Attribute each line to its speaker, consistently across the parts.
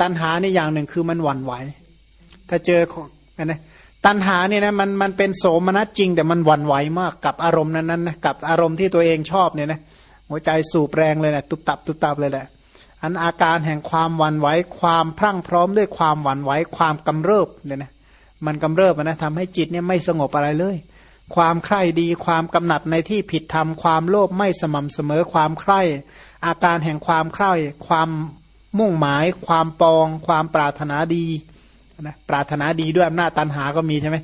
Speaker 1: ตัณหานี่อย่างหนึ่งคือมันหวั่นไหว ถ้าเจอของนะตัณหาเนี่ยนะมันมันเป็นโสมนัสจริง แต่มันหวั่นไหวมากกับอารมณ์นั้นๆนะกับอารมณ์ที่ตัวเองชอบเนี่ยนะหัวใจสูบแรงเลยนะตุบตับตุบตับเลยแหละอันอาการแห่งความหวั่นไหวความพรั่งพร้อมด้วยความหวั่นไหวความกำเริบเนี่ยนะมันกำเริบนะทำให้จิตเนี่ยไม่สงบอะไรเลย ความใคร่ดีความกำหนัดในที่ผิดธรรมความโลภไม่สม่ำเสมอความใคร่ อาการแห่งความใคร่ความ มุ่งหมายความปอง ความปรารถนาดีนะปรารถนาดีด้วยอำนาจตันหาก็มีใช่ไหม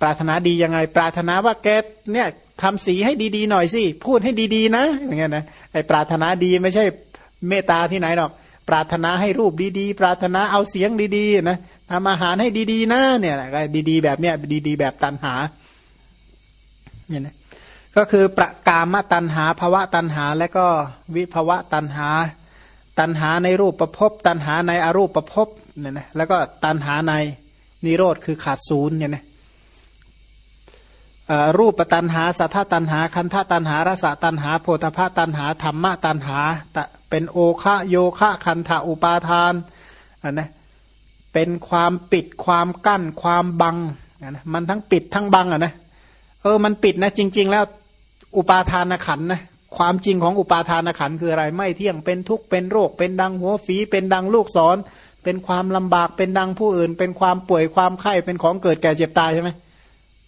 Speaker 1: ปรารถนาดียังไง ปรารถนาว่าแกเนี่ยทำสีให้ดีๆหน่อยสิพูดให้ดีๆ นะอย่างเงี้ยนะไอปรารถนาดีไม่ใช่เมตตาที่ไหนหรอก ปรารถนาให้รูปดีๆ ปรารถนาเอาเสียงดีๆนะทำอาหารให้ดีๆนะเนี่ยดีๆ แบบเนี้ยดีๆ แบบตันหาเนี่ยนะก็คือประกามตันหาภวะตันหาและก็วิภวะตันหา ตันหาในรูปประพบตันหาในอรูปประพบเนี่ยนะแล้วก็ตันหาในนิโรธคือขาดศูนย์เนี่ยนะรูปตันหาสัทธตันหาคันธตันหารสตันหาโพธพตันหาธรรมะตันหาเป็นโอคะโยคะคันธาอุปาทานอันนะเป็นความปิดความกั้นความบังนะมันทั้งปิดทั้งบังอะนะเออมันปิดนะจริง ๆ แล้วอุปาทานขันนะ ความจริงของอุปาทานขันคืออะไรไม่เที่ยงเป็นทุกข์เป็นโรค เป็นดังหัวฝี เป็นดังลูกศร เป็นความลำบากเป็นดังผู้อื่น เป็นความป่วยความไข้เป็นของเกิดแก่เจ็บตายใช่ไหม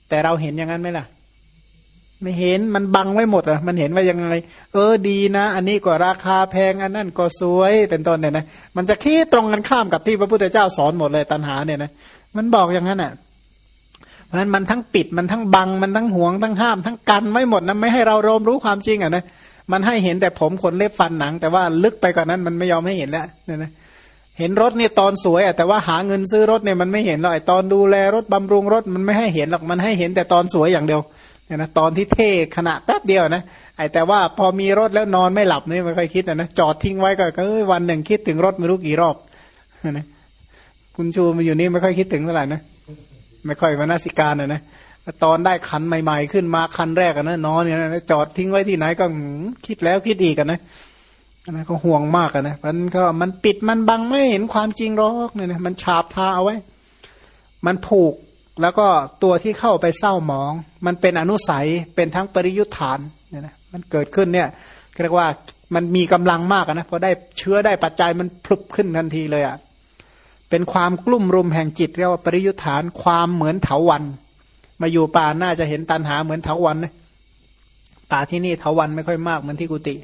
Speaker 1: แต่เราเห็นอย่างนั้นไหมล่ะ ไม่เห็นมันบังไว้หมดอะ มันเห็นว่ายังไง เออดีนะ อันนี้ก็ราคาแพงอันนั้นก็สวยเป็นต้นเนี่ยนะมันจะคิดตรงกันข้ามกับที่พระพุทธเจ้าสอนหมดเลยตัณหาเนี่ยนะมันบอกอย่างนั้นอะ เพราะฉะนั้นมันทั้งปิดมันทั้งบังมันทั้งห่วงทั้งห้ามทั้งกันไว้หมดนะไม่ให้เรารมรู้ความจริงอะนะมันให้เห็นแต่ผมขนเล็บฟันหนัง แต่ว่าลึกไปกว่านั้นมันไม่ยอมให้เห็นแล้วเนี่ยนะเห็นรถเนี่ยตอนสวยอะแต่ว่าหาเงินซื้อรถเนี่ยมันไม่เห็นหรอกตอนดูแลรถบำรุงรถมันไม่ให้เห็นหรอกมันให้เห็นแต่ตอนสวยอย่างเดียวเนี่ยนะตอนที่เท่ขณะแป๊บเดียวนะไอแต่ว่าพอมีรถแล้วนอนไม่หลับนี่ไม่ค่อยคิดนะจอดทิ้งไว้ก็เอ้ยวันหนึ่งคิดถึงรถไม่รู้กี่รอบนะคุณชูมาอยู่นี่ไม่ค่อยคิดถึงเท่าไหร่นะ ไม่ค่อยมานาสิการนะนะตอนได้คันใหม่ ๆ ขึ้นมาคันแรกนะนอนเนี่ยนะจอดทิ้งไว้ที่ไหนก็คิดแล้วคิดอีกกันนะนะก็ห่วงมากนะมันก็มันปิดมันบังไม่เห็นความจริงหรอกเนี่ยนะมันฉาบทาเอาไว้ มันผูกแล้วก็ตัวที่เข้าไปเศร้าหมอง มันเป็นอนุสัยเป็นทั้งปริยุทธานเนี่ยนะมันเกิดขึ้นเนี่ยเรียกว่ามันมีกำลังมากนะพอได้เชื้อได้ปัจจัยมันพลุบขึ้นทันทีเลยอะ่ะ เป็นความกลุ่มรุมแห่งจิตเรียกว่าปริยุทธานความเหมือนเถาวัน มาอยู่ป่าน่าจะเห็นตันหาเหมือนเถาวันนะป่าที่นี่เถาวันไม่ค่อยมากเหมือนที่กุฏิ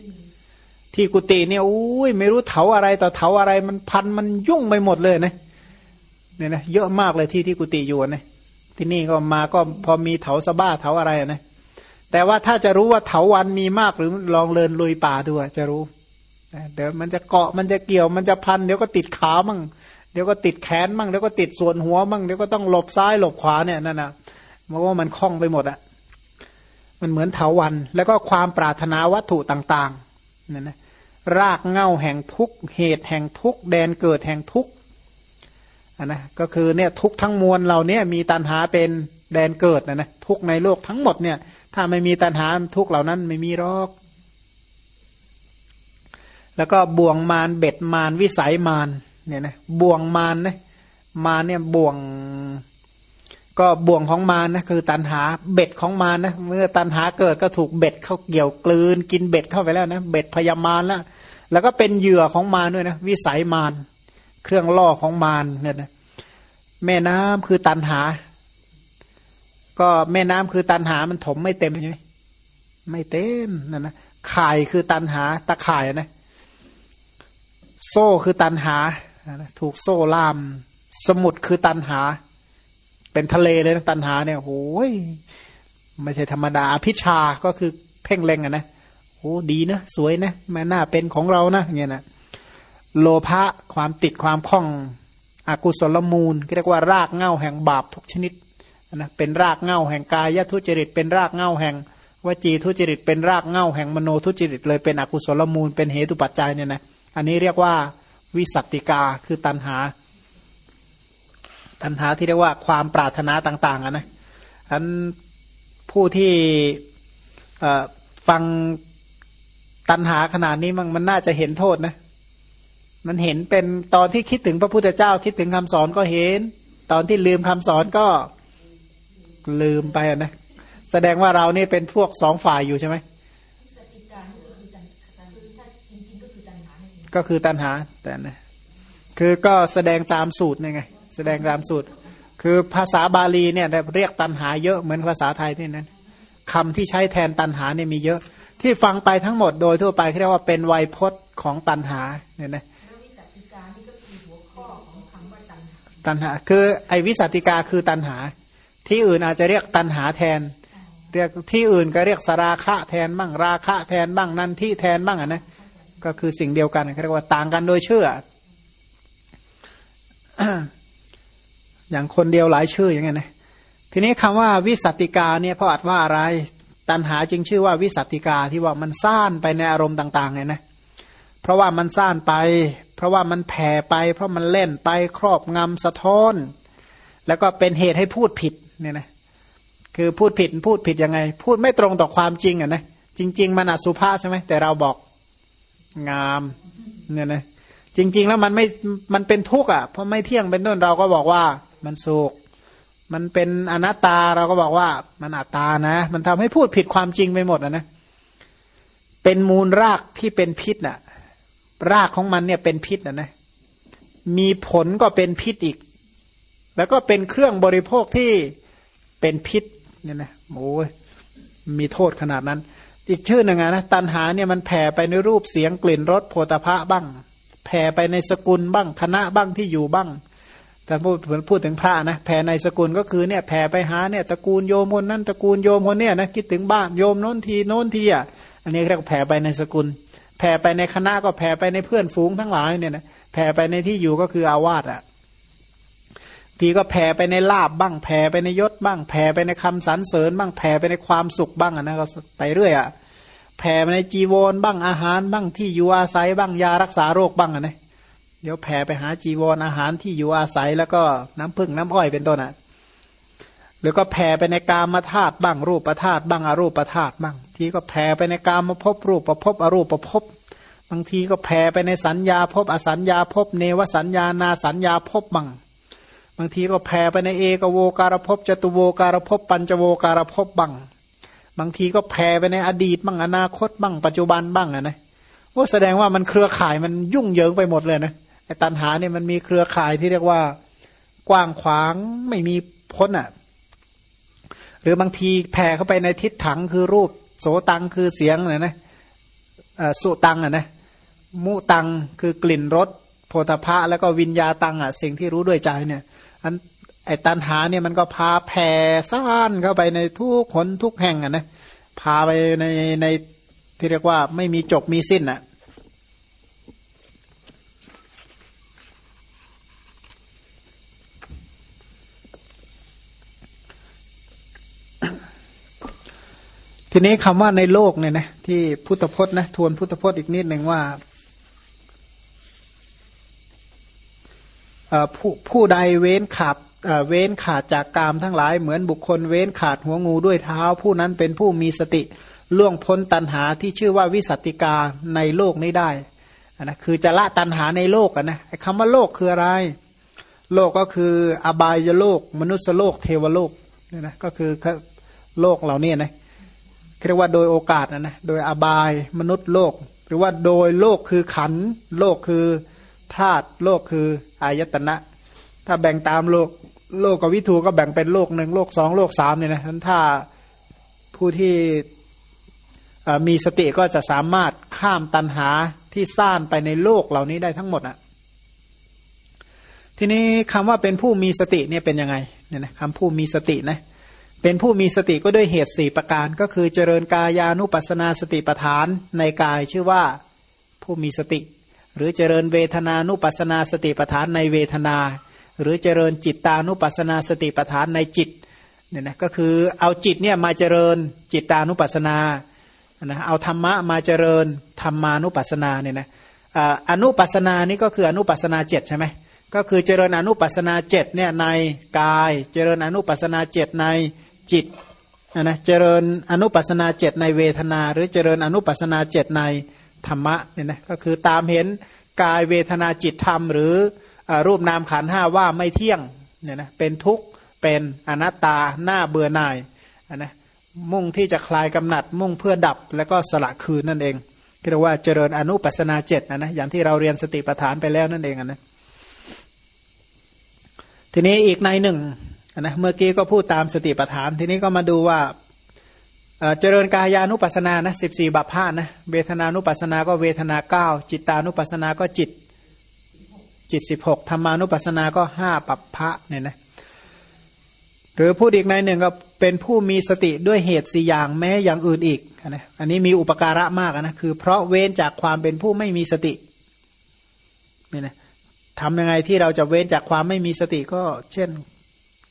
Speaker 1: ที่กุฏิเนี่ยอุ้ยไม่รู้เถาอะไรต่อเถาอะไรมันพันมันยุ่งไปหมดเลยนะเนี่ยนะเยอะมากเลยที่ที่กุฏิอยู่นะที่นี่ก็มาก็พอมีเถาสบ้าเถาอะไรนะแต่ว่าถ้าจะรู้ว่าเถาวันมีมากหรือลองเลินลุยป่าดูจะรู้เดี๋ยวมันจะเกาะมันจะเกี่ยวมันจะพันเดี๋ยวก็ติดขามั่ง เดี๋ยวก็ติดแขนมั่งเดี๋ยวก็ติดส่วนหัวมั่งเดี๋ยวก็ต้องหลบซ้ายหลบขวาเนี่ยนั่นนะเพราะว่ามันคล้องไปหมดอะมันเหมือนเถาวันแล้วก็ความปรารถนาวัตถุต่างๆนั่นนะรากเง่าแห่งทุกเหตุแห่งทุกแดนเกิดแห่งทุกอันนะก็คือเนี่ยทุกทั้งมวลเราเนี่ยมีตันหาเป็นแดนเกิดนะนะทุกในโลกทั้งหมดเนี่ย ถ้าไม่มีตันหาทุกเหล่านั้นไม่มีรอก แล้วก็บ่วงมารเบ็ดมารวิสัยมาร เนี่ยนะบ่วงมารนะมารเนี่ยบ่วง ก็บ่วงของมารนะคือตันหาเบ็ดของมารนะเมื่อตันหาเกิดก็ถูกเบ็ดเข้าเกี่ยวกลืน กินเบ็ดเข้าไปแล้วนะเบ็ดพยามารแล้วแล้วก็เป็นเหยื่อของมารด้วยนะวิสัยมารเครื่องล่อของมารเนี่ยนะแม่น้ำคือตันหา ก็แม่น้ำคือตันหามันถมไม่เต็มใช่ไหมไม่เต็มนั่นนะข่ายคือตันหาตะข่ายนะ โซ่คือตันหา ถูกโซ่ล่าม สมุดคือตันหา เป็นทะเลเลยนะตันหาเนี่ยโอ้ยไม่ใช่ธรรมดาอภิชาก็คือเพ่งเล็งอะนะโอ้ดีนะ สวยนะแม่น่าเป็นของเรานะเงี้ยนะโลภะความติดความคล่องอกุศลมูลเรียกว่ารากเง่าแห่งบาปทุกชนิดนะเป็นรากเง่าแห่งกายทุจริต เป็นรากเง่าแห่งวจีทุจริต เป็นรากเง่าแห่งมโนทุจริตเลยเป็นอกุศลมูล เป็นเหตุปัจจัยเนี่ยนะอันนี้เรียกว่า วิสัตติกาคือตันหา ตันหาที่เรียกว่าความปรารถนาต่างๆนะอันผู้ที่ฟังตันหาขนาดนี้มันมันน่าจะเห็นโทษนะ มันเห็นเป็นตอนที่คิดถึงพระพุทธเจ้า คิดถึงคำสอนก็เห็น ตอนที่ลืมคำสอนก็ลืมไปนะแสดงว่าเรานี่เป็นพวกสองฝ่ายอยู่ใช่ไหม ก็คือตัณหาแต่นะคือก็แสดงตามสูตรนี่ไง แสดงตามสูตร คือภาษาบาลีเนี่ยเรียกตัณหาเยอะเหมือนภาษาไทยที่นั้นคำที่ใช้แทนตัณหาเนี่ยมีเยอะ ที่ฟังไปทั้งหมดโดยทั่วไปเรียกว่าเป็นไวยพจน์ของตัณหาเนี่ยนะตัณหาคือไอวิสัติกาคือตัณหา ที่อื่นอาจจะเรียกตัณหาแทน เรียกที่อื่นก็เรียกสราคะแทนบ้างราคะแทนบ้างนันที่แทนบ้างอะนะ ก็คือสิ่งเดียวกันเรียกว่าต่างกันโดยเชื่ออย่างคนเดียวหลายชื่ออย่างเงี้ยนะทีนี้คำว่าวิสัติกาเนี่ยพออัดว่าอะไร ตัณหาจึงชื่อว่าวิสัติกาที่ว่ามันซ่านไปในอารมณ์ต่างๆไงนะเพราะว่ามันซ่านไป เพราะว่ามันแผ่ไป เพราะมันเล่นไปครอบงำสะท้อน แล้วก็เป็นเหตุให้พูดผิดเนี่ยนะคือพูดผิดพูดผิดยังไง พูดไม่ตรงต่อความจริงอะนะจริง ๆ มันอสุภาใช่ไหมแต่เราบอก งามเนี่ยนะจริง ๆ แล้วมันไม่มันเป็นทุกข์อะเพราะไม่เที่ยงเป็นต้นเราก็บอกว่ามันสุขมันเป็นอนัตตาเราก็บอกว่ามันอัตตานะ มันทำให้พูดผิดความจริงไปหมดนะนะเป็นมูลรากที่เป็นพิษน่ะ รากของมันเนี่ยเป็นพิษนะนะมีผลก็เป็นพิษอีก แล้วก็เป็นเครื่องบริโภคที่เป็นพิษเนี่ยนะโอ้ยมีโทษขนาดนั้น อีกชื่อหนึ่งนะตันหาเนี่ยมันแผ่ไปในรูปเสียงกลิ่นรสโผฏฐะบ้าง แผ่ไปในสกุลบ้างคณะบ้างที่อยู่บ้างแต่พูดพูดถึงพระนะแผ่ในสกุลก็คือเนี่ยแผ่ไปหาเนี่ยตระกูลโยมคนนั้นตระกูลโยมคนเนี้ยนะคิดถึงบ้านโยมโน้นทีโน้นทีอะอันนี้เรียกแผ่ไปในสกุล แผ่ไปในคณะก็แผ่ไปในเพื่อนฝูงทั้งหลายเนี่ยนะแผ่ไปในที่อยู่ก็คืออาวาสอะ ทีก็แผ่ไปในลาบบ้างแผ่ไปในยศบ้างแผ่ไปในคำสรรเสริญ บ้างแผ่ไปในความสุขบ้างอะนะก็ไปเรื่อยอะแผ่ไปในจีวรบ้างอาหารบ้างที่อยู่อาศัยบ้างยารักษาโรคบ้างอะนะเดี๋ยวแผ่ไปหาจีวรออาหารที่อยู่อาศัยแล้วก็น้ำพึ่งน้ำอ้อยเป็นต้นอะหรือก็แผ่ไปในกามาธาตุบ้างรูปประธาตุบ้างอรูปประธาตุบ้าง ทีก็แผ่ไปในกามาพบรูปประพบอรูปประพบบางทีก็แผ่ไปในสัญญาพบอสัญญาพบเนวสัญญานาสัญญาพบบ้าง บางทีก็แผ่ไปในเอกโวการพบจตุโวการพบปัญจโวการพบบ้างบางทีก็แผ่ไปในอดีตบ้างอนาคตบ้างปัจจุบันบ้างนะนะว่าแสดงว่ามันเครือข่ายมันยุ่งเหยิงไปหมดเลยนะไอ้ตันหาเนี่ยมันมีเครือข่ายที่เรียกว่ากว้างขวางไม่มีพ้นอะ หรือบางทีแผ่เข้าไปในทิศถังคือรูป โสตังคือเสียงนะนะสุตังอะนะมุตังคือกลิ่นรสโพธพะแล้วก็วิญญาตังอะสิ่งที่รู้ด้วยใจเนี่ย อันไอ้ตันหาเนี่ยมันก็พาแผ่ซ่านเข้าไปในทุกคนทุกแห่งอะนะพาไปในในที่เรียกว่าไม่มีจบมีสิ้นอะทีนี้คำว่าในโลกเนี่ยนะที่พุทธพจน์นะทวนพุทธพจน์อีกนิดหนึ่งว่า ผู้ผู้ใดเว้นขาดเว้นขาดจากกามทั้งหลายเหมือนบุคคลเว้นขาดหัวงูด้วยเท้า ผู้นั้นเป็นผู้มีสติล่วงพ้นตันหาที่ชื่อว่าวิสัติกาในโลกนี้ได้นะคือจะละตันหาในโลกนะคำว่าโลกคืออะไร โลกก็คืออบายโลก มนุษยโลก เทวโลกเนี่ยนะก็คือโลกเหล่านี้นะเรียกว่าโดยโอกาสนะนะโดยอบายมนุษย์โลก หรือว่าโดยโลกคือขันโลกคือ ธาตุโลกคืออายตนะ ถ้าแบ่งตามโลกโลกกับวิถูก็แบ่งเป็นโลกหนึ่งโลกสองโลกสามเนี่ยนะทั้นถ้าผู้ที่มีสติก็จะสามารถข้ามตันหาที่ซ่านไปในโลกเหล่านี้ได้ทั้งหมดอะทีนี้คำว่าเป็นผู้มีสติเนี่ยเป็นยังไงเนี่ยนะคำผู้มีสตินะเป็นผู้มีสติก็ด้วยเหตุสี่ประการ ก็คือเจริญกายานุปัสนาสติปฐานในกายชื่อว่าผู้มีสติ หรือเจริญเวทนานุปัสนาสติปฐานในเวทนา หรือเจริญจิตตานุปัสนาสติปฐานในจิตเนี่ยนะก็คือเอาจิตเนี่ยมาเจริญจิตตานุปัสนานะเอาธรรมะมาเจริญธรรมานุปัสนาเนี่ยนะอนุปัสนานี่ก็คืออนุปัสนาเจ็ดใช่ไหมก็คือเจริญอนุปัสนาเจ็ดเนี่ยในกาย เจริญอนุปัสนาเจ็ดในจิตนะเจริญอนุปัสนาเจตในเวทนา หรือเจริญอนุปัสนาเจตใน ธรรมะเนี่ยนะก็คือตามเห็นกายเวทนาจิตธรรม หรืออรูปนามขันห้าว่าไม่เที่ยงเนี่ยนะเป็นทุกข์เป็นอนัตตาหน้าเบื่อหน่ายนะมุ่งที่จะคลายกำหนัด มุ่งเพื่อดับแล้วก็สละคืนนั่นเองเรียกว่าเจริญอนุปัสนาเจ็ดนะนะอย่างที่เราเรียนสติปัฏฐานไปแล้วนั่นเองนะทีนี้อีกในหนึ่งนะเมื่อกี้ก็พูดตามสติปัฏฐาน ทีนี้ก็มาดูว่า เจริญกายานุปัสนานะสิบสี่บัพพานะเวทนานุปัสนาก็เวทนาเก้าจิตานุปัสนาก็จิตจิตสิบหกธรรมานุปัสนาก็ห้าปัปพะเนี่ยนะหรือพูดอีกในหนึ่งก็เป็นผู้มีสติด้วยเหตุสี่อย่างแม้อย่างอื่นอีกนะอันนี้มีอุปการะมากนะคือเพราะเว้นจากความเป็นผู้ไม่มีสติเนี่ยนะทำยังไงที่เราจะเว้นจากความไม่มีสติก็ เช่น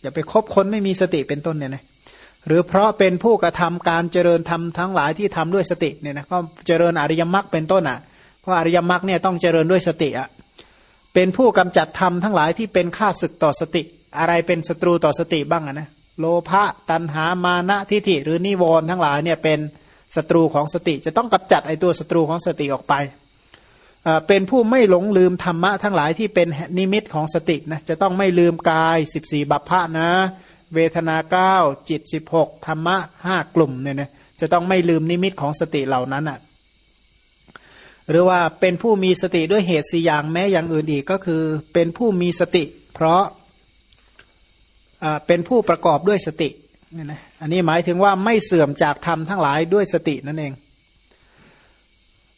Speaker 1: อย่าไปคบคนไม่มีสติเป็นต้นเนี่ยนะ หรือเพราะเป็นผู้กระทำการเจริญทำทั้งหลายที่ทำด้วยสติเนี่ยนะก็เจริญอริยมรรคเป็นต้นอะ เพราะอริยมรรคเนี่ยต้องเจริญด้วยสติอะเป็นผู้กำจัดธรรมทั้งหลายที่เป็นข้าศึกต่อสติ อะไรเป็นศัตรูต่อสติบ้างอะนะโลภะตัณหามานะทิฏฐิหรือนิวรณ์ทั้งหลายเนี่ยเป็นศัตรูของสติ จะต้องกำจัดไอตัวศัตรูของสติออกไปเป็นผู้ไม่หลงลืมธรรมะทั้งหลายที่เป็นนิมิตของสตินะจะต้องไม่ลืมกายสิบสี่บัพพะนะ เวทนาเก้าจิตสิบหกธรรมะห้ากลุ่มเนี่ยนะจะต้องไม่ลืมนิมิตของสติเหล่านั้นอะหรือว่าเป็นผู้มีสติด้วยเหตุสี่อย่างแม้อย่างอื่นอีกก็คือ เป็นผู้มีสติ เพราะเป็นผู้ประกอบด้วยสติเนี่ยนะอันนี้หมายถึงว่าไม่เสื่อมจากธรรมทั้งหลายด้วยสตินั่นเอง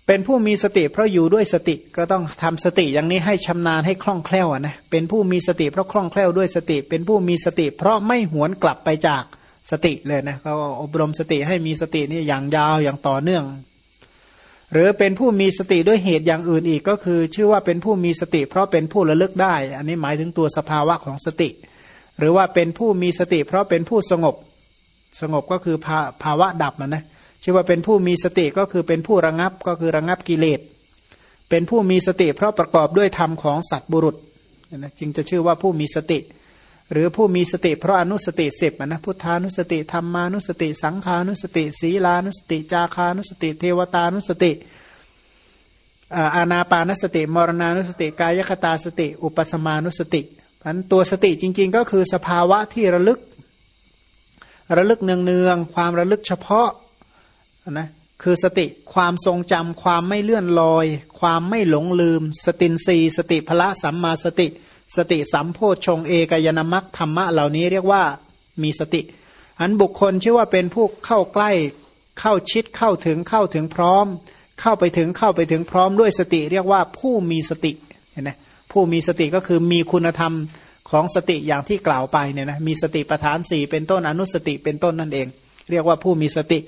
Speaker 1: เป็นผู้มีสติเพราะอยู่ด้วยสติก็ต้องทำสติอย่างนี้ให้ชำนาญให้คล่องแคล่วนะเป็นผู้มีสติเพราะคล่องแคล่วด้วยสติ เป็นผู้มีสติ เพราะไม่หวนกลับไปจากสติเลยนะเขาอบรมสติให้มีสตินี่อย่างยาวอย่างต่อเนื่อง หรือเป็นผู้มีสติด้วยเหตุอย่างอื่นอีกก็คือ ชื่อว่าเป็นผู้มีสติ เพราะเป็นผู้ระลึกได้ อันนี้หมายถึงตัวสภาวะของสติ หรือว่าเป็นผู้มีสติ เพราะเป็นผู้สงบสงบก็คือภาภาวะดับนะนะ ชื่อว่าเป็นผู้มีสติก็คือเป็นผู้ระงับก็คือระงับกิเลส เป็นผู้มีสติเพราะประกอบด้วยธรรมของสัตบุรุษนะจึงจะชื่อว่าผู้มีสติ หรือผู้มีสติเพราะอนุสติสิบนะพุทธานุสติธรรมานุสติ สังขานุสติ ศีลานุสติ จาคานุสติ เทวตานุสติอาณาปานสติ มรณานุสติ กายคตาสติ อุปสมานุสติอันตัวสติจริง ๆ ก็คือสภาวะที่ระลึก ระลึกเนืองๆความระลึกเฉพาะ นะคือสติความทรงจำความไม่เลื่อนลอย ความไม่หลงลืม สตินรีสติพละสัมมาสติ สติสัมโพชงเอกยนามัคธรรมะเหล่านี้เรียกว่ามีสติ อันบุคคลชื่อว่าเป็นผู้เข้าใกล้ เข้าชิดเข้าถึงเข้าถึงพร้อม เข้าไปถึงเข้าไปถึงพร้อมด้วยสติ เรียกว่าผู้มีสติเห็นไหมผู้มีสติก็คือมีคุณธรรมของสติอย่างที่กล่าวไปเนี่ยนะมีสติประธานสี่เป็นต้นอนุสติเป็นต้นนั่นเอง เรียกว่าผู้มีสติ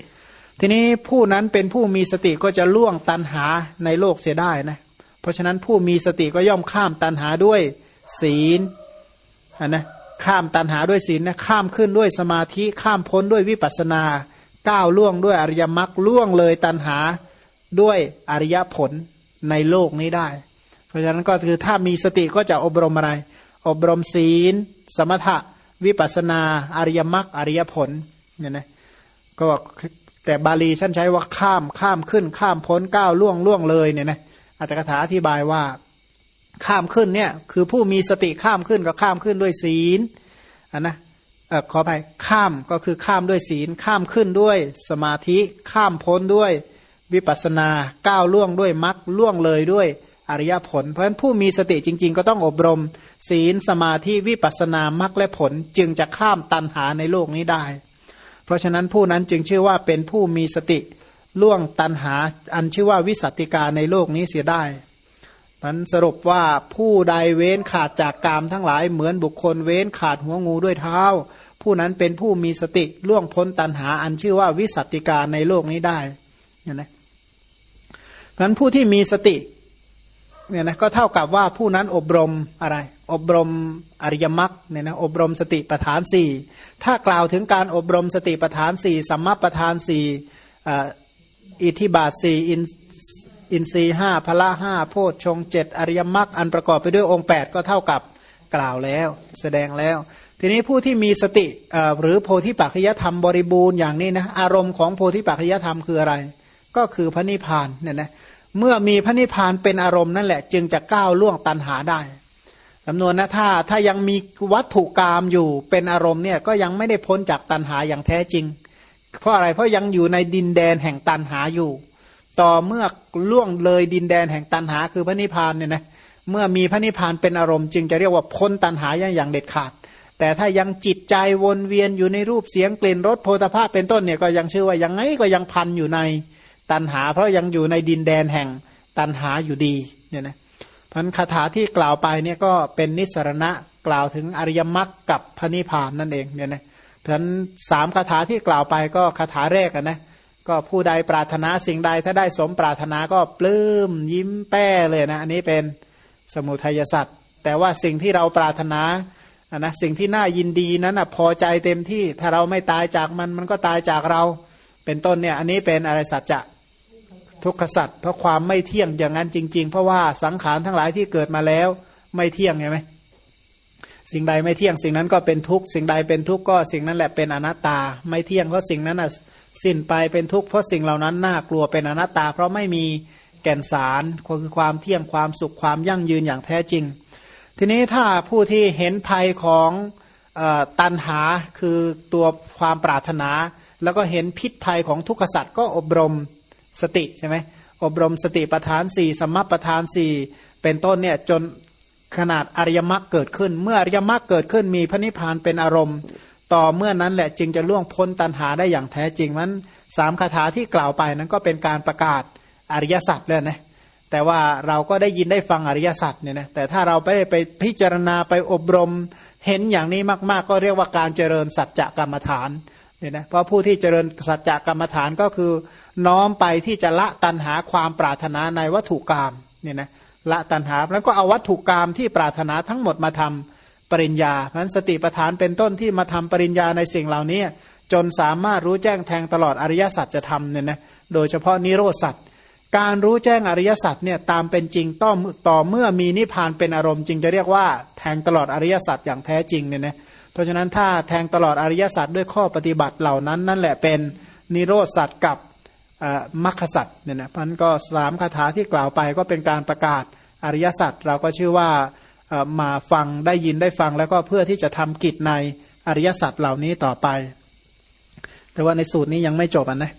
Speaker 1: ทีนี้ผู้นั้นเป็นผู้มีสติก็จะล่วงตันหาในโลกเสียได้นะ เพราะฉะนั้นผู้มีสติก็ย่อมข้ามตันหาด้วยศีลนนะข้ามตันหาด้วยศีลนะข้ามขึ้นด้วยสมาธิข้ามพ้นด้วยวิปัสนาก้าวล่วงด้วยอริยมรรคล่วงเลยตันหาด้วยอริยผลในโลกนี้ได้ เพราะฉะนั้นก็คือถ้ามีสติก็จะอบรมอะไร อบรมศีล สมถะ วิปัสนา อริยมรรคอริยผลเนี่ยนะก็ แต่บาลีท่านใช้ว่าข้ามข้ามขึ้น ข้ามพ้นก้าวล่วงล่วงเลยเนี่ยนะอัตถกถาอธิบายว่า ข้ามขึ้นเนี่ย คือผู้มีสติข้ามขึ้นก็ข้ามขึ้นด้วยศีลอันนะเออขอไปข้ามก็คือข้ามด้วยศีล ข้ามขึ้นด้วยสมาธิข้ามพ้นด้วยวิปัสนาก้าวล่วงด้วยมรรคล่วงเลยด้วยอริยผล เพราะฉะนั้นผู้มีสติจริง ๆ ก็ต้องอบรม ศีลสมาธิวิปัสนามรรคและผลจึงจะข้ามตันหาในโลกนี้ได้ เพราะฉะนั้นผู้นั้นจึงชื่อว่าเป็นผู้มีสติล่วงตันหาอันชื่อว่าวิสัติกาในโลกนี้เสียได้มันสรุปว่าผู้ใดเว้นขาดจากกามทั้งหลายเหมือนบุคคลเว้นขาดหัวงูด้วยเท้า ผู้นั้นเป็นผู้มีสติล่วงพ้นตันหาอันชื่อว่าวิสัติกาในโลกนี้ได้เห็นไหมเพราะนั้นผู้ที่มีสติเนี่ยนะก็เท่ากับว่าผู้นั้นอบรมอะไร อบรมอริยมรรคเนี่ยนะอบรมสติปัฏฐานสี่ถ้ากล่าวถึงการอบรมสติปัฏฐานสี่สัมมาปัฏฐานสี่อิทิบาทสี่อินทรีห้าพละห้าโพชฌงเจ็ดอริยมรรคอันประกอบไปด้วยองค์ 8 ก็เท่ากับกล่าวแล้ว แสดงแล้ว ทีนี้ผู้ที่มีสติหรือโพธิปัจจยธรรมบริบูรณ์อย่างนี้นะอารมณ์ของโพธิปัจจยธรรมคืออะไร ก็คือพระนิพพานเนี่ยนะเมื่อมีพระนิพพานเป็นอารมณ์นั่นแหละ จึงจะก้าวล่วงตันหาได้ สำนวนนะถ้าถ้ายังมีวัตถุกรรมอยู่เป็นอารมณ์เนี่ยก็ยังไม่ได้พ้นจากตันหาอย่างแท้จริง เพราะอะไรเพราะยังอยู่ในดินแดนแห่งตันหาอยู่ ต่อเมื่อล่วงเลยดินแดนแห่งตันหาคือพระนิพพานเนี่ยนะเมื่อมีพระนิพพานเป็นอารมณ์จึงจะเรียกว่าพ้นตันหาอย่างเด็ดขาด แต่ถ้ายังจิตใจวนเวียนอยู่ในรูปเสียงกลิ่นรสโพธาภาพเป็นต้นเนี่ยก็ยังชื่อว่ายังไงก็ยังพันอยู่ในตันหา เพราะยังอยู่ในดินแดนแห่งตันหาอยู่ดีเนี่ยนะ พันคาถาที่กล่าวไปเนี่ยก็เป็นนิสรณะกล่าวถึงอริยมรรคกับพระนิพพานนั่นเองเนี่ยนะเพราะฉะนั้นสามคาถาที่กล่าวไปก็คาถาแรกนะก็ผู้ใดปรารถนาสิ่งใดถ้าได้สมปรารถนาก็ปลื้มยิ้มแป้เลยนะ อันนี้เป็นสมุทัยสัตว์แต่ว่าสิ่งที่เราปรารถนาอะนะสิ่งที่น่ายินดีนั้นอะพอใจเต็มที่ถ้าเราไม่ตายจากมันมันก็ตายจากเรา เป็นต้นเนี่ยอันนี้เป็นอะไรสัจจะ ทุกขสัตว์เพราะความไม่เที่ยงอย่างนั้นจริง ๆ เพราะว่าสังขารทั้งหลายที่เกิดมาแล้ว ไม่เที่ยงใช่ไหมสิ่งใดไม่เที่ยงสิ่งนั้นก็เป็นทุกข์สิ่งใดเป็นทุกข์ก็สิ่งนั้นแหละเป็นอนัตตา ไม่เที่ยงเพราะสิ่งนั้นอะสิ้นไปเป็นทุกข์เพราะสิ่งเหล่านั้นน่ากลัวเป็นอนัตตา เพราะไม่มีแก่นสารคือความเที่ยงความสุขความยั่งยืนอย่างแท้จริง ทีนี้ถ้าผู้ที่เห็นภัยของตันหาคือตัวความปรารถนา แล้วก็เห็นพิษภัยของทุกขสัตว์ก็อบรม สติใช่ไหมอบรมสติประธานสี่สมัปประธานสี่เป็นต้นเนี่ยจนขนาดอริยมรรคเกิดขึ้น เมื่ออริยมรรคเกิดขึ้นมีพระนิพพานเป็นอารมณ์ ต่อเมื่อนั้นแหละจึงจะล่วงพ้นตันหาได้อย่างแท้จริงมันสามคาถาที่กล่าวไปนั้นก็เป็นการประกาศอริยสัจเลยนะแต่ว่าเราก็ได้ยินได้ฟังอริยสัจเนี่ยนะแต่ถ้าเราไปไปพิจารณาไปอบรมเห็นอย่างนี้มาก ๆ ก็เรียกว่าการเจริญสัจจะกรรมฐาน เนี่ยนะเพราะผู้ที่เจริญสัจจะกรรมฐานก็คือ น้อมไปที่จะละตันหาความปรารถนาในวัตถุกรรมเนี่ยนะละตันหาแล้วก็เอาวัตถุกรรมที่ปรารถนาทั้งหมดมาทำปริญญาเพราะนั้นสติปัฏฐานเป็นต้นที่มาทำปริญญาในสิ่งเหล่านี้ จนสามารถรู้แจ้งแทงตลอดอริยสัจจะทำเนี่ยนะโดยเฉพาะนิโรธสัจการรู้แจ้งอริยสัจเนี่ยตามเป็นจริงต่องต่อเมื่อมีนิพพานเป็นอารมณ์จึงจะเรียกว่าแทงตลอดอริยสัจอย่างแท้จริงเนี่ยนะ เพราะฉะนั้นถ้าแทงตลอดอริยสัจด้วยข้อปฏิบัติเหล่านั้น นั่นแหละเป็นนิโรธสัจกับมรรคสัจเนี่ยนะพันก็สามคาถาที่กล่าวไปก็เป็นการประกาศอริยสัจเราก็ชื่อว่ามาฟังได้ยินได้ฟังแล้วก็เพื่อที่จะทำกิจในอริยสัจเหล่านี้ต่อไป แต่ว่าในสูตรนี้ยังไม่จบอะนะ